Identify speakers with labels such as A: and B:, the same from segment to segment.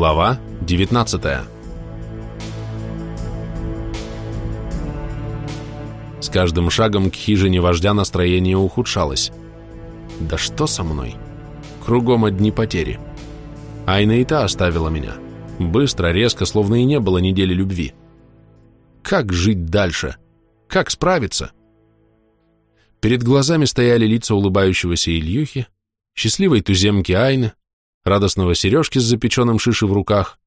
A: Глава 19 С каждым шагом к хижине вождя настроение ухудшалось. Да что со мной? Кругом одни потери. Айна и та оставила меня. Быстро, резко, словно и не было недели любви. Как жить дальше? Как справиться? Перед глазами стояли лица улыбающегося Ильюхи, счастливой туземки Айны, радостного Сережки с запеченным шиши в руках,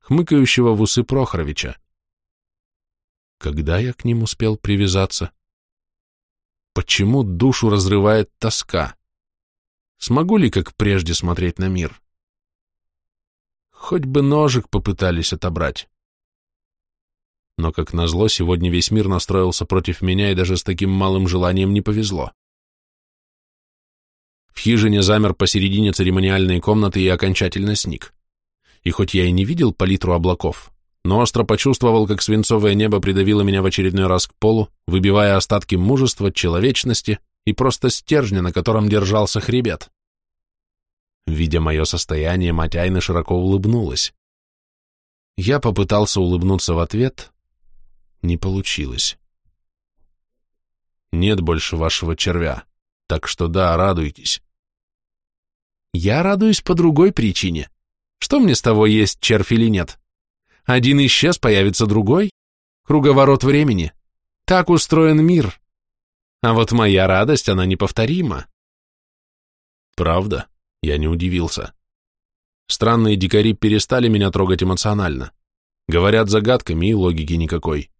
A: хмыкающего в усы Прохоровича. Когда я к ним успел привязаться? Почему душу разрывает тоска? Смогу ли, как прежде, смотреть на мир? Хоть бы ножик попытались отобрать. Но, как назло, сегодня весь мир настроился против меня, и даже с таким малым желанием не повезло. В хижине замер посередине церемониальной комнаты и окончательно сник. И хоть я и не видел палитру облаков, но остро почувствовал, как свинцовое небо придавило меня в очередной раз к полу, выбивая остатки мужества, человечности и просто стержня, на котором держался хребет. Видя мое состояние, мать Айны широко улыбнулась. Я попытался улыбнуться в ответ. Не получилось. Нет больше вашего червя, так что да, радуйтесь. Я радуюсь по другой причине. Что мне с того, есть червь или нет? Один исчез, появится другой. Круговорот времени. Так устроен мир. А вот моя радость, она неповторима. Правда? Я не удивился. Странные дикари перестали меня трогать эмоционально. Говорят загадками и логики никакой.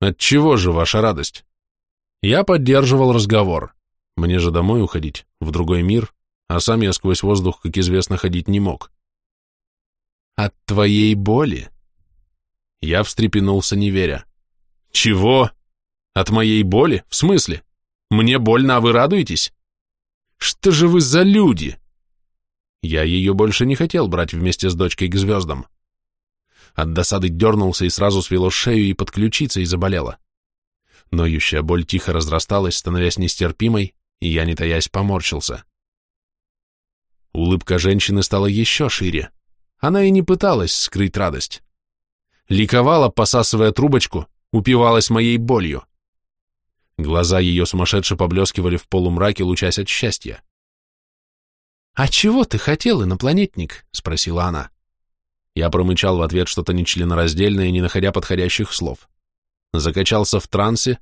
A: Отчего же ваша радость? Я поддерживал разговор. Мне же домой уходить, в другой мир, а сам я сквозь воздух, как известно, ходить не мог. От твоей боли? Я встрепенулся, не веря. Чего? От моей боли? В смысле? Мне больно, а вы радуетесь? Что же вы за люди? Я ее больше не хотел брать вместе с дочкой к звездам. От досады дернулся и сразу свело шею и под ключицей заболело. Ноющая боль тихо разрасталась, становясь нестерпимой, и я, не таясь, поморщился. Улыбка женщины стала еще шире. Она и не пыталась скрыть радость. Ликовала, посасывая трубочку, упивалась моей болью. Глаза ее сумасшедше поблескивали в полумраке, лучась от счастья. «А чего ты хотел, инопланетник?» — спросила она. Я промычал в ответ что-то нечленораздельное, не находя подходящих слов. Закачался в трансе.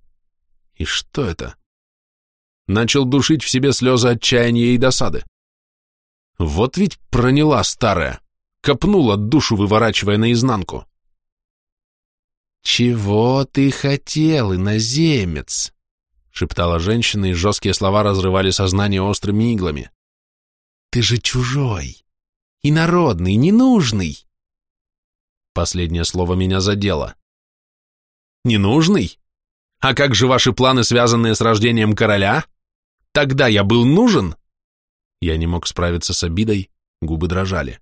A: И что это? Начал душить в себе слезы отчаяния и досады. Вот ведь проняла старая, копнула душу, выворачивая наизнанку. «Чего ты хотел, иноземец?» — шептала женщина, и жесткие слова разрывали сознание острыми иглами. «Ты же чужой, инородный, ненужный!» Последнее слово меня задело. «Ненужный? А как же ваши планы, связанные с рождением короля? Тогда я был нужен?» Я не мог справиться с обидой, губы дрожали.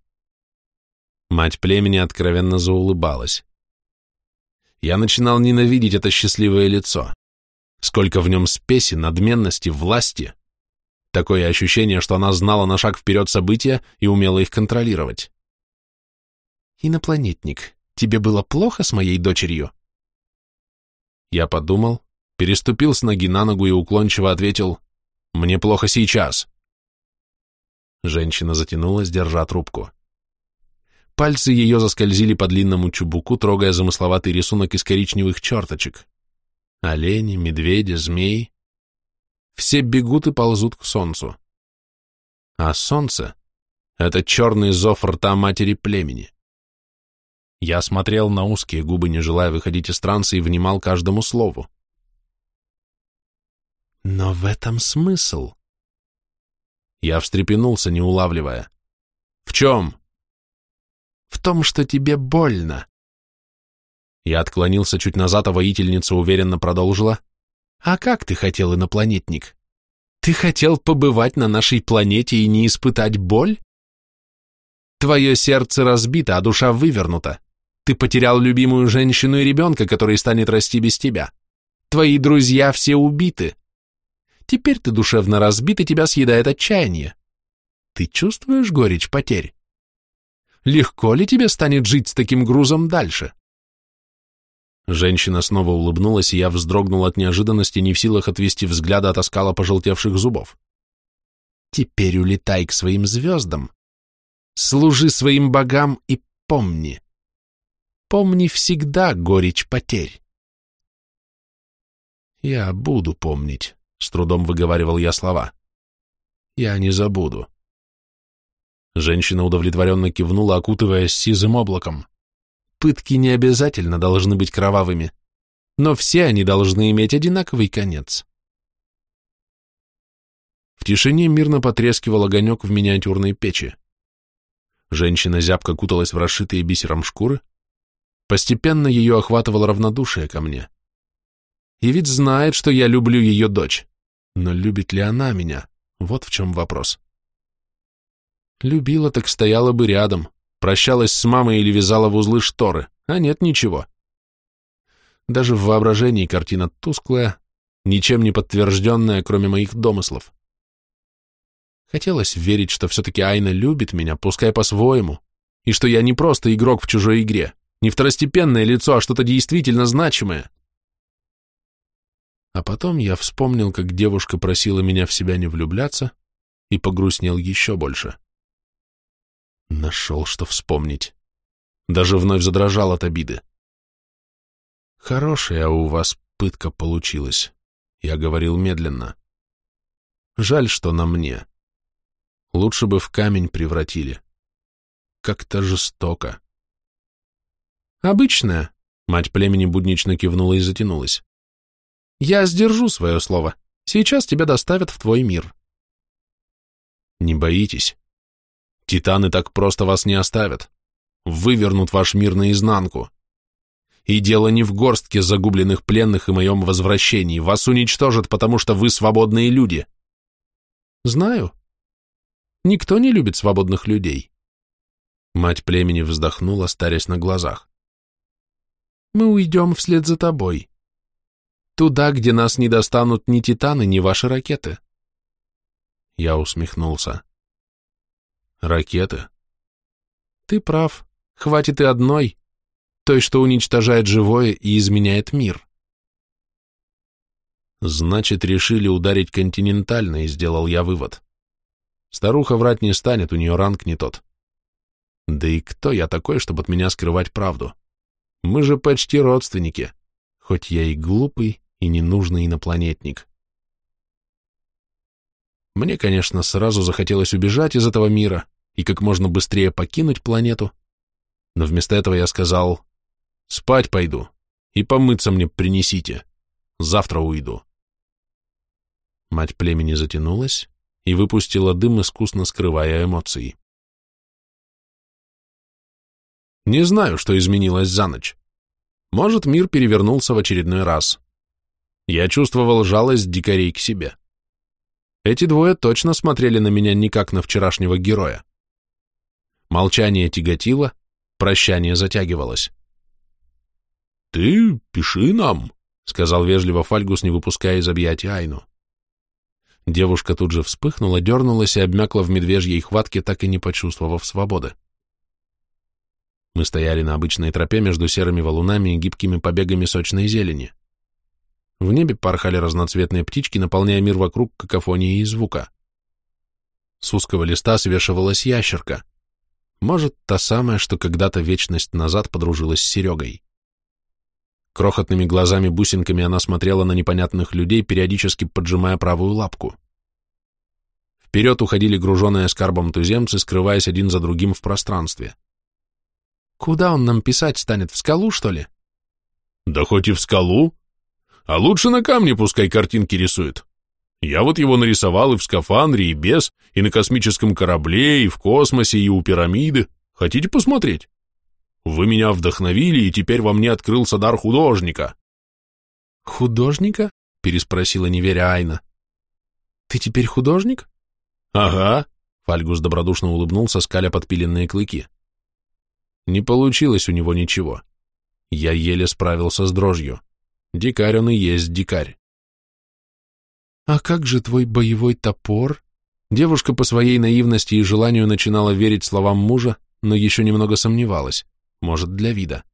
A: Мать племени откровенно заулыбалась. Я начинал ненавидеть это счастливое лицо. Сколько в нем спеси, надменности, власти. Такое ощущение, что она знала на шаг вперед события и умела их контролировать. «Инопланетник, тебе было плохо с моей дочерью?» Я подумал, переступил с ноги на ногу и уклончиво ответил «Мне плохо сейчас». Женщина затянулась, держа трубку. Пальцы ее заскользили по длинному чубуку, трогая замысловатый рисунок из коричневых черточек. Олени, медведи, змеи. Все бегут и ползут к солнцу. А солнце — это черный зов рта матери племени. Я смотрел на узкие губы, не желая выходить из транса, и внимал каждому слову. Но в этом смысл. Я встрепенулся, не улавливая. «В чем?» «В том, что тебе больно». Я отклонился чуть назад, а воительница уверенно продолжила. «А как ты хотел, инопланетник? Ты хотел побывать на нашей планете и не испытать боль? Твое сердце разбито, а душа вывернута. Ты потерял любимую женщину и ребенка, который станет расти без тебя. Твои друзья все убиты. Теперь ты душевно разбит, и тебя съедает отчаяние. Ты чувствуешь горечь потерь? Легко ли тебе станет жить с таким грузом дальше? Женщина снова улыбнулась, и я вздрогнул от неожиданности, не в силах отвести взгляда от оскала пожелтевших зубов. Теперь улетай к своим звездам, служи своим богам и помни. Помни всегда горечь потерь. Я буду помнить, с трудом выговаривал я слова. Я не забуду. Женщина удовлетворенно кивнула, окутываясь сизым облаком. Пытки не обязательно должны быть кровавыми, но все они должны иметь одинаковый конец. В тишине мирно потрескивал огонек в миниатюрной печи. Женщина зябко куталась в расшитые бисером шкуры. Постепенно ее охватывало равнодушие ко мне. И ведь знает, что я люблю ее дочь. Но любит ли она меня? Вот в чем вопрос. Любила, так стояла бы рядом, прощалась с мамой или вязала в узлы шторы, а нет ничего. Даже в воображении картина тусклая, ничем не подтвержденная, кроме моих домыслов. Хотелось верить, что все-таки Айна любит меня, пускай по-своему, и что я не просто игрок в чужой игре, не второстепенное лицо, а что-то действительно значимое. А потом я вспомнил, как девушка просила меня в себя не влюбляться, и погрустнел еще больше. Нашел, что вспомнить. Даже вновь задрожал от обиды. Хорошая у вас пытка получилась, я говорил медленно. Жаль, что на мне. Лучше бы в камень превратили. Как-то жестоко. Обычная, мать племени буднично кивнула и затянулась. Я сдержу свое слово. Сейчас тебя доставят в твой мир. Не боитесь? Титаны так просто вас не оставят. Вывернут ваш мир наизнанку. И дело не в горстке загубленных пленных и моем возвращении. Вас уничтожат, потому что вы свободные люди. Знаю. Никто не любит свободных людей. Мать племени вздохнула, старясь на глазах. Мы уйдем вслед за тобой. Туда, где нас не достанут ни титаны, ни ваши ракеты. Я усмехнулся. Ракеты? Ты прав. Хватит и одной, той, что уничтожает живое и изменяет мир. Значит, решили ударить континентально, и сделал я вывод. Старуха врать не станет, у нее ранг не тот. Да и кто я такой, чтобы от меня скрывать правду? Мы же почти родственники, хоть я и глупый, и ненужный инопланетник. Мне, конечно, сразу захотелось убежать из этого мира, и как можно быстрее покинуть планету, но вместо этого я сказал «Спать пойду, и помыться мне принесите, завтра уйду». Мать племени затянулась и выпустила дым, искусно скрывая эмоции. Не знаю, что изменилось за ночь. Может, мир перевернулся в очередной раз. Я чувствовал жалость дикарей к себе. Эти двое точно смотрели на меня не как на вчерашнего героя. Молчание тяготило, прощание затягивалось. «Ты пиши нам», — сказал вежливо Фальгус, не выпуская из объятия Айну. Девушка тут же вспыхнула, дернулась и обмякла в медвежьей хватке, так и не почувствовав свободы. Мы стояли на обычной тропе между серыми валунами и гибкими побегами сочной зелени. В небе порхали разноцветные птички, наполняя мир вокруг какофонией и звука. С узкого листа свешивалась ящерка — может, та самая, что когда-то вечность назад подружилась с Серегой. Крохотными глазами-бусинками она смотрела на непонятных людей, периодически поджимая правую лапку. Вперед уходили груженные скарбом туземцы, скрываясь один за другим в пространстве. «Куда он нам писать станет, в скалу, что ли?» «Да хоть и в скалу. А лучше на камне пускай картинки рисует. Я вот его нарисовал и в скафандре, и без, и на космическом корабле, и в космосе, и у пирамиды. Хотите посмотреть? Вы меня вдохновили, и теперь во мне открылся дар художника. Художника? Переспросила неверя Айна. Ты теперь художник? Ага. Фальгус добродушно улыбнулся, скаля подпиленные клыки. Не получилось у него ничего. Я еле справился с дрожью. Дикарь он и есть дикарь. «А как же твой боевой топор?» Девушка по своей наивности и желанию начинала верить словам мужа, но еще немного сомневалась, может, для вида.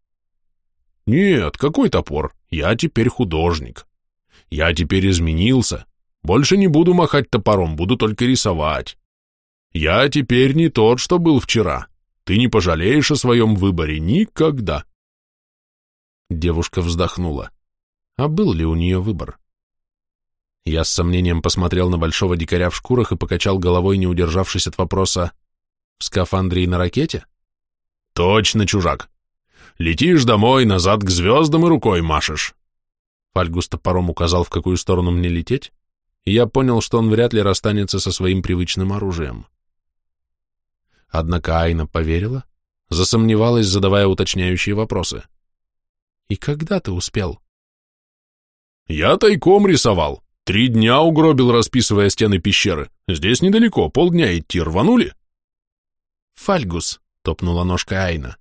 B: «Нет, какой топор? Я теперь художник. Я теперь изменился. Больше не буду махать топором, буду только рисовать. Я теперь не тот, что был вчера. Ты не пожалеешь о своем выборе никогда».
A: Девушка вздохнула. А был ли у нее выбор? Я с сомнением посмотрел на большого дикаря в шкурах и покачал головой, не удержавшись от вопроса «В скафандре и на ракете?»
B: «Точно, чужак. Летишь домой, назад к звездам и рукой машешь».
A: Фальгус топором указал, в какую сторону мне лететь, и я понял, что он вряд ли расстанется со своим привычным оружием. Однако Айна поверила, засомневалась, задавая уточняющие вопросы. «И когда ты успел?»
B: «Я тайком рисовал. Три дня угробил, расписывая стены пещеры. Здесь недалеко, полдня идти, рванули?»
A: «Фальгус», — топнула ножкой Айна.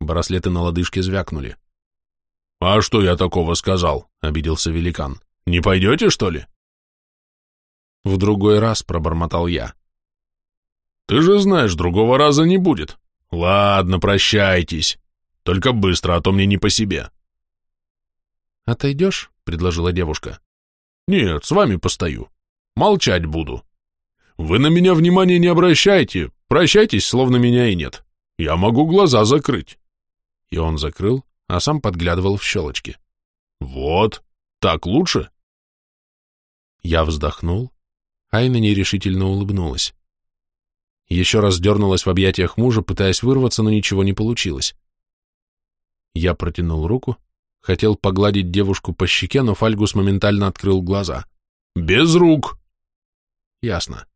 A: Браслеты на лодыжке звякнули.
B: «А что я такого сказал?» — обиделся великан. «Не пойдете, что ли?»
A: В другой раз пробормотал я.
B: «Ты же знаешь, другого раза не будет. Ладно, прощайтесь. Только быстро, а то мне не по себе».
A: «Отойдешь?» — предложила девушка.
B: «Нет, с вами постою. Молчать буду. Вы на меня внимания не обращайте, прощайтесь, словно меня и нет. Я могу глаза закрыть».
A: И он закрыл, а сам подглядывал в щелочки.
B: «Вот, так лучше?»
A: Я вздохнул, Айна нерешительно улыбнулась. Еще раз дернулась в объятиях мужа, пытаясь вырваться, но ничего не получилось. Я протянул руку, Хотел погладить девушку по щеке, но Фальгус моментально открыл глаза.
B: «Без рук!»
A: «Ясно».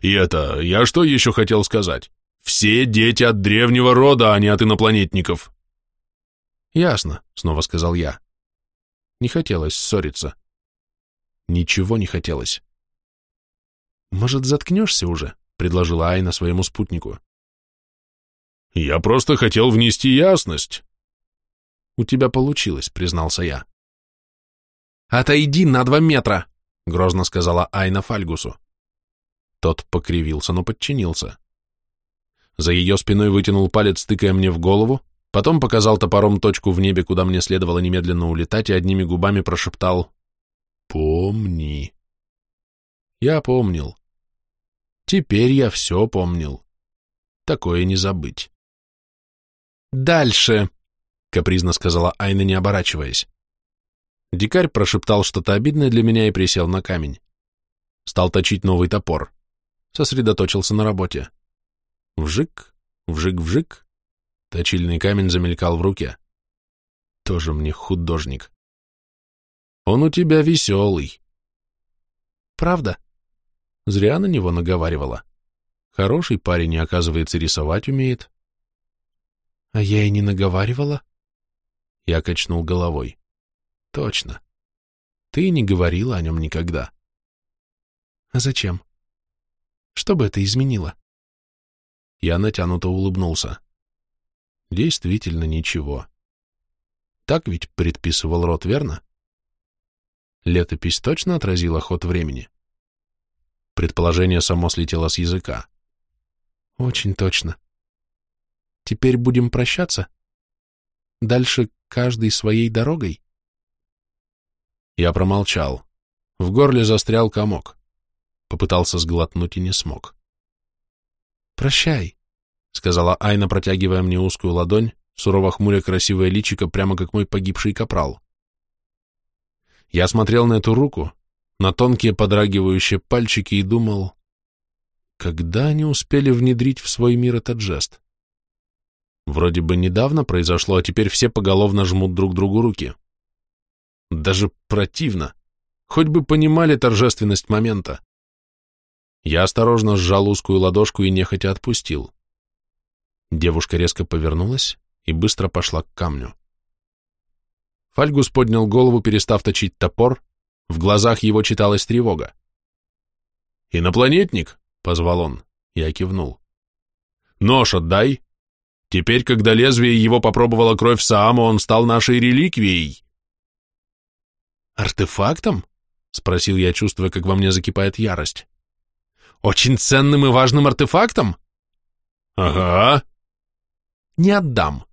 B: «И это, я что еще хотел сказать? Все дети от древнего рода, а не от инопланетников».
A: «Ясно», — снова сказал я. Не хотелось ссориться. Ничего не хотелось. «Может, заткнешься уже?» — предложила Айна своему спутнику.
B: «Я просто хотел внести ясность»,
A: у тебя получилось, признался я. Отойди на два метра, грозно сказала Айна Фальгусу. Тот покривился, но подчинился. За ее спиной вытянул палец, тыкая мне в голову, потом показал топором точку в небе, куда мне следовало немедленно улетать, и одними губами прошептал «Помни». Я помнил. Теперь я все помнил. Такое не забыть. «Дальше!» Капризно сказала Айна, не оборачиваясь. Дикарь прошептал что-то обидное для меня и присел на камень. Стал точить новый топор. Сосредоточился на работе. Вжик, вжик-вжик. Точильный камень замелькал в руке. Тоже мне художник. Он у тебя веселый. Правда? Зря на него наговаривала. Хороший парень и, оказывается, рисовать умеет. А я и не наговаривала. Я качнул головой. Точно. Ты не говорила о нем никогда. А зачем? Что бы это изменило? Я натянуто улыбнулся. Действительно ничего. Так ведь предписывал род, верно? Летопись точно отразила ход времени? Предположение само слетело с языка. Очень точно. Теперь будем прощаться? Дальше каждый своей дорогой? Я промолчал. В горле застрял комок. Попытался сглотнуть и не смог. «Прощай», — сказала Айна, протягивая мне узкую ладонь, сурово хмуря красивое личико, прямо как мой погибший капрал. Я смотрел на эту руку, на тонкие подрагивающие пальчики и думал, когда они успели внедрить в свой мир этот жест? Вроде бы недавно произошло, а теперь все поголовно жмут друг другу руки. Даже противно. Хоть бы понимали торжественность момента. Я осторожно сжал узкую ладошку и нехотя отпустил. Девушка резко повернулась и быстро пошла к камню. Фальгус поднял голову, перестав точить топор, в глазах его читалась тревога. «Инопланетник?» — позвал он. Я кивнул. «Нож отдай!» Теперь, когда лезвие его попробовала кровь Саама, он стал нашей реликвией. «Артефактом?» — спросил я, чувствуя, как во мне закипает ярость. «Очень ценным и важным артефактом?»
B: «Ага»,
A: Не отдам.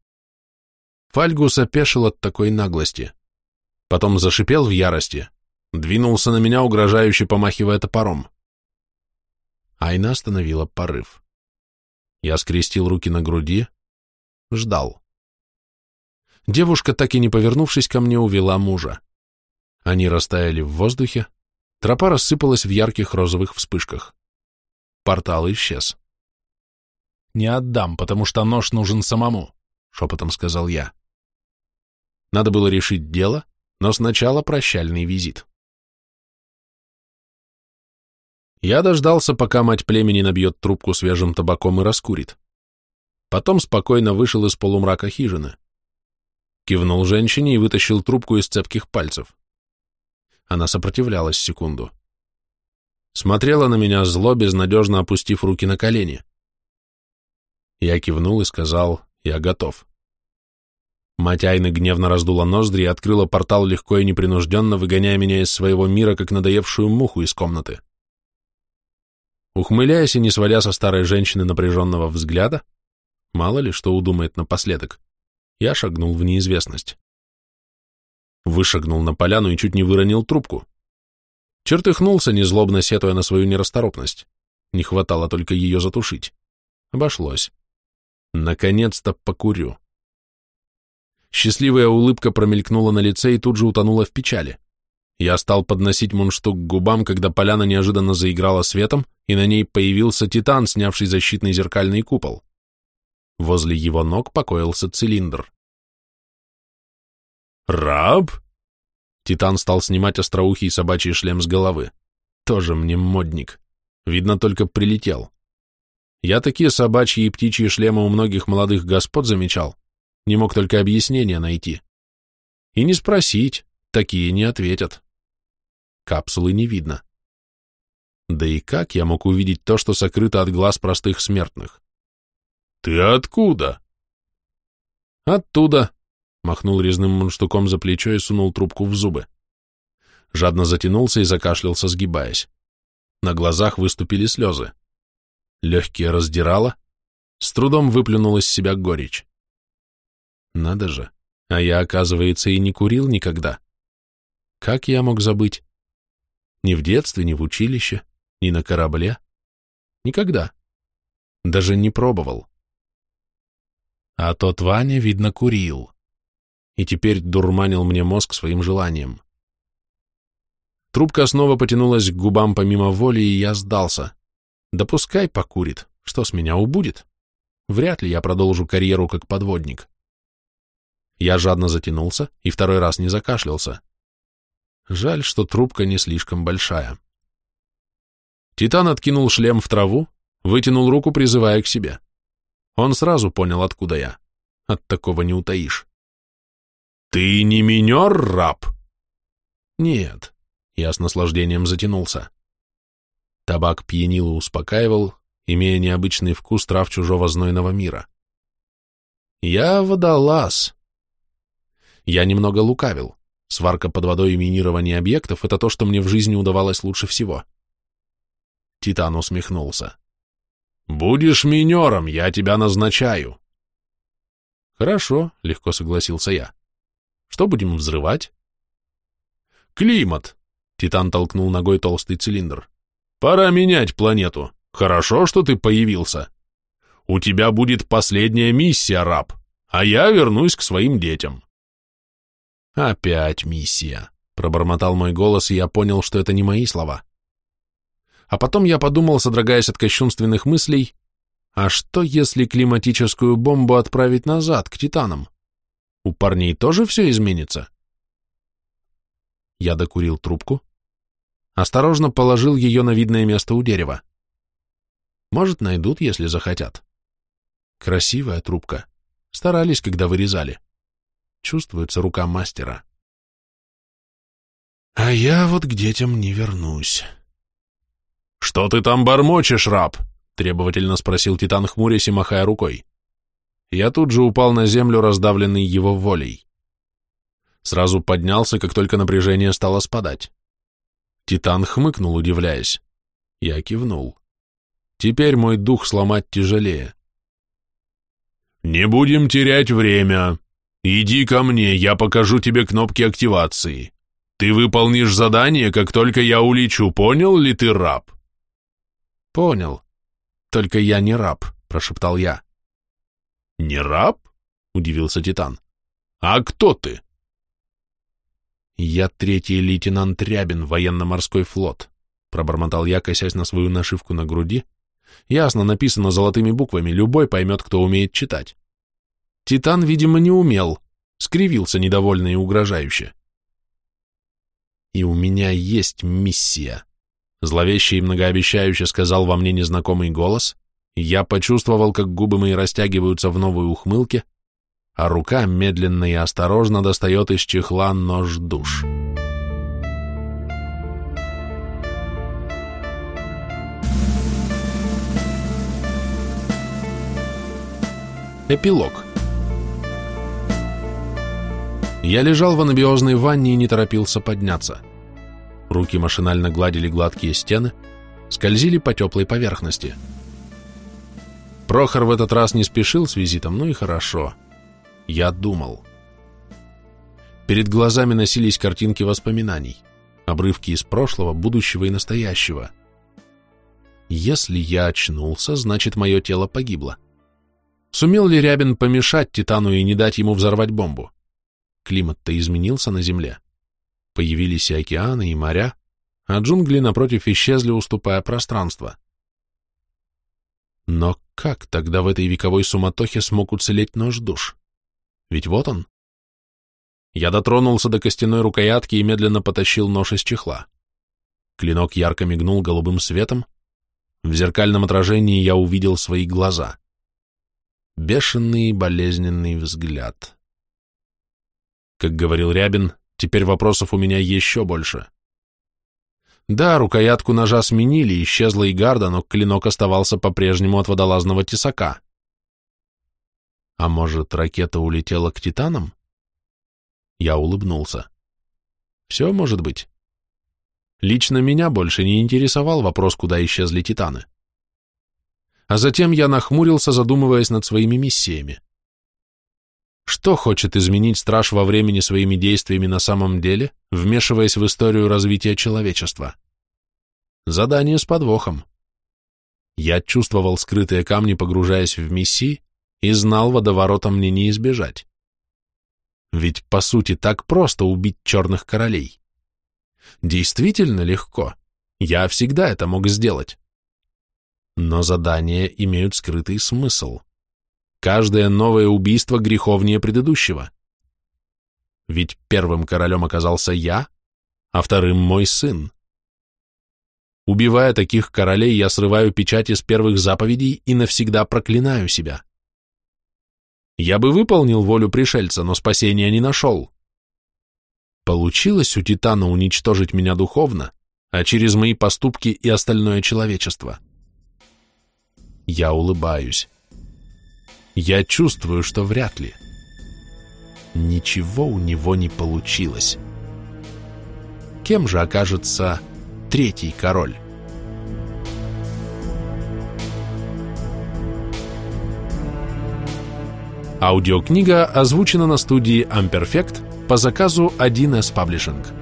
A: Фальгус опешил от такой наглости. Потом зашипел в ярости, двинулся на меня, угрожающе помахивая топором. Айна остановила порыв. Я скрестил руки на груди, ждал. Девушка, так и не повернувшись ко мне, увела мужа. Они растаяли в воздухе, тропа рассыпалась в ярких розовых вспышках. Портал исчез. «Не отдам, потому что нож нужен самому», — шепотом сказал я. Надо было решить дело, но сначала прощальный визит. Я дождался, пока мать племени набьет трубку свежим табаком и раскурит. Потом спокойно вышел из полумрака хижины. Кивнул женщине и вытащил трубку из цепких пальцев. Она сопротивлялась секунду. Смотрела на меня зло, безнадежно опустив руки на колени. Я кивнул и сказал, я готов. Мать Айны гневно раздула ноздри и открыла портал легко и непринужденно, выгоняя меня из своего мира, как надоевшую муху из комнаты. Ухмыляясь и не сводя со старой женщины напряженного взгляда, мало ли что удумает напоследок, я шагнул в неизвестность. Вышагнул на поляну и чуть не выронил трубку. Чертыхнулся, незлобно сетуя на свою нерасторопность. Не хватало только ее затушить. Обошлось. Наконец-то покурю. Счастливая улыбка промелькнула на лице и тут же утонула в печали. Я стал подносить мундштук к губам, когда поляна неожиданно заиграла светом, и на ней появился Титан, снявший защитный зеркальный купол. Возле его ног покоился цилиндр.
B: «Раб?»
A: Титан стал снимать остроухий собачий шлем с головы. Тоже мне модник. Видно, только прилетел. Я такие собачьи и птичьи шлемы у многих молодых господ замечал. Не мог только объяснения найти. И не спросить, такие не ответят. Капсулы не видно. Да и как я мог увидеть то, что сокрыто от глаз простых смертных?
B: «Ты откуда?»
A: «Оттуда», — махнул резным мундштуком за плечо и сунул трубку в зубы. Жадно затянулся и закашлялся, сгибаясь. На глазах выступили слезы. Легкие раздирало, с трудом выплюнул из себя горечь. Надо же, а я, оказывается, и не курил никогда. Как я мог забыть? Ни в детстве, ни в училище ни на корабле. Никогда. Даже не пробовал. А тот Ваня, видно, курил. И теперь дурманил мне мозг своим желанием. Трубка снова потянулась к губам помимо воли, и я сдался. Да пускай покурит, что с меня убудет. Вряд ли я продолжу карьеру как подводник. Я жадно затянулся и второй раз не закашлялся. Жаль, что трубка не слишком большая. Титан откинул шлем в траву, вытянул руку, призывая к себе. Он сразу понял, откуда я. От такого не утаишь.
B: «Ты не минер, раб?»
A: «Нет», — я с наслаждением затянулся. Табак пьянил и успокаивал, имея необычный вкус трав чужого знойного мира. «Я водолаз». Я немного лукавил. Сварка под водой и минирование объектов — это то, что мне в жизни удавалось лучше всего. — Титан усмехнулся. «Будешь минером, я тебя назначаю». «Хорошо», — легко согласился я. «Что будем взрывать?»
B: «Климат», — Титан толкнул ногой толстый цилиндр. «Пора менять планету. Хорошо, что ты появился. У тебя будет последняя миссия, раб, а я вернусь к своим детям».
A: «Опять миссия», — пробормотал мой голос, и я понял, что это не мои слова. А потом я подумал, содрогаясь от кощунственных мыслей, а что, если климатическую бомбу отправить назад, к Титанам? У парней тоже все изменится? Я докурил трубку, осторожно положил ее на видное место у дерева. Может, найдут, если захотят. Красивая трубка. Старались, когда вырезали. Чувствуется рука мастера. А я вот к детям не вернусь.
B: «Что ты там бормочешь, раб?» — требовательно спросил Титан, хмурясь и махая рукой.
A: Я тут же упал на землю, раздавленный его волей. Сразу поднялся, как только напряжение стало спадать. Титан хмыкнул, удивляясь. Я кивнул. Теперь мой дух сломать тяжелее.
B: Не будем терять время. Иди ко мне, я покажу тебе кнопки активации. Ты выполнишь задание, как только я улечу, понял ли ты, раб?
A: Понял. Только я не раб, прошептал я.
B: Не раб? Удивился Титан. А кто ты?
A: Я третий лейтенант Рябин, военно-морской флот, пробормотал я, косясь на свою нашивку на груди. Ясно написано золотыми буквами, любой поймет, кто умеет читать. Титан, видимо, не умел, скривился недовольно и угрожающе. И у меня есть миссия. Зловеще и многообещающе сказал во мне незнакомый голос, я почувствовал, как губы мои растягиваются в новой ухмылке, а рука медленно и осторожно достает из чехла нож-душ. Эпилог Я лежал в анабиозной ванне и не торопился подняться. Руки машинально гладили гладкие стены, скользили по теплой поверхности. Прохор в этот раз не спешил с визитом, ну и хорошо. — я думал. Перед глазами носились картинки воспоминаний, обрывки из прошлого, будущего и настоящего. Если я очнулся, значит, мое тело погибло. Сумел ли Рябин помешать Титану и не дать ему взорвать бомбу? Климат-то изменился на Земле. Появились и океаны, и моря, а джунгли напротив исчезли, уступая пространство. Но как тогда в этой вековой суматохе смог уцелеть нож душ? Ведь вот он. Я дотронулся до костяной рукоятки и медленно потащил нож из чехла. Клинок ярко мигнул голубым светом. В зеркальном отражении я увидел свои глаза. Бешеный болезненный взгляд. Как говорил Рябин, теперь вопросов у меня еще больше. Да, рукоятку ножа сменили, исчезла и гарда, но клинок оставался по-прежнему от водолазного тесака. А может, ракета улетела к Титанам? Я улыбнулся. Все может быть. Лично меня больше не интересовал вопрос, куда исчезли Титаны. А затем я нахмурился, задумываясь над своими миссиями. Что хочет изменить страж во времени своими действиями на самом деле, вмешиваясь в историю развития человечества? Задание с подвохом. Я чувствовал скрытые камни, погружаясь в миссии, и знал, водоворота мне не избежать. Ведь, по сути, так просто убить черных королей. Действительно легко. Я всегда это мог сделать. Но задания имеют скрытый смысл. Каждое новое убийство греховнее предыдущего. Ведь первым королем оказался я, а вторым мой сын. Убивая таких королей, я срываю печать из первых заповедей и навсегда проклинаю себя. Я бы выполнил волю пришельца, но спасения не нашел. Получилось у Титана уничтожить меня духовно, а через мои поступки и остальное человечество. Я улыбаюсь. Я чувствую, что вряд ли. Ничего у него не получилось. Кем же окажется третий король? Аудиокнига озвучена на студии Amperfect по заказу 1С Publishing.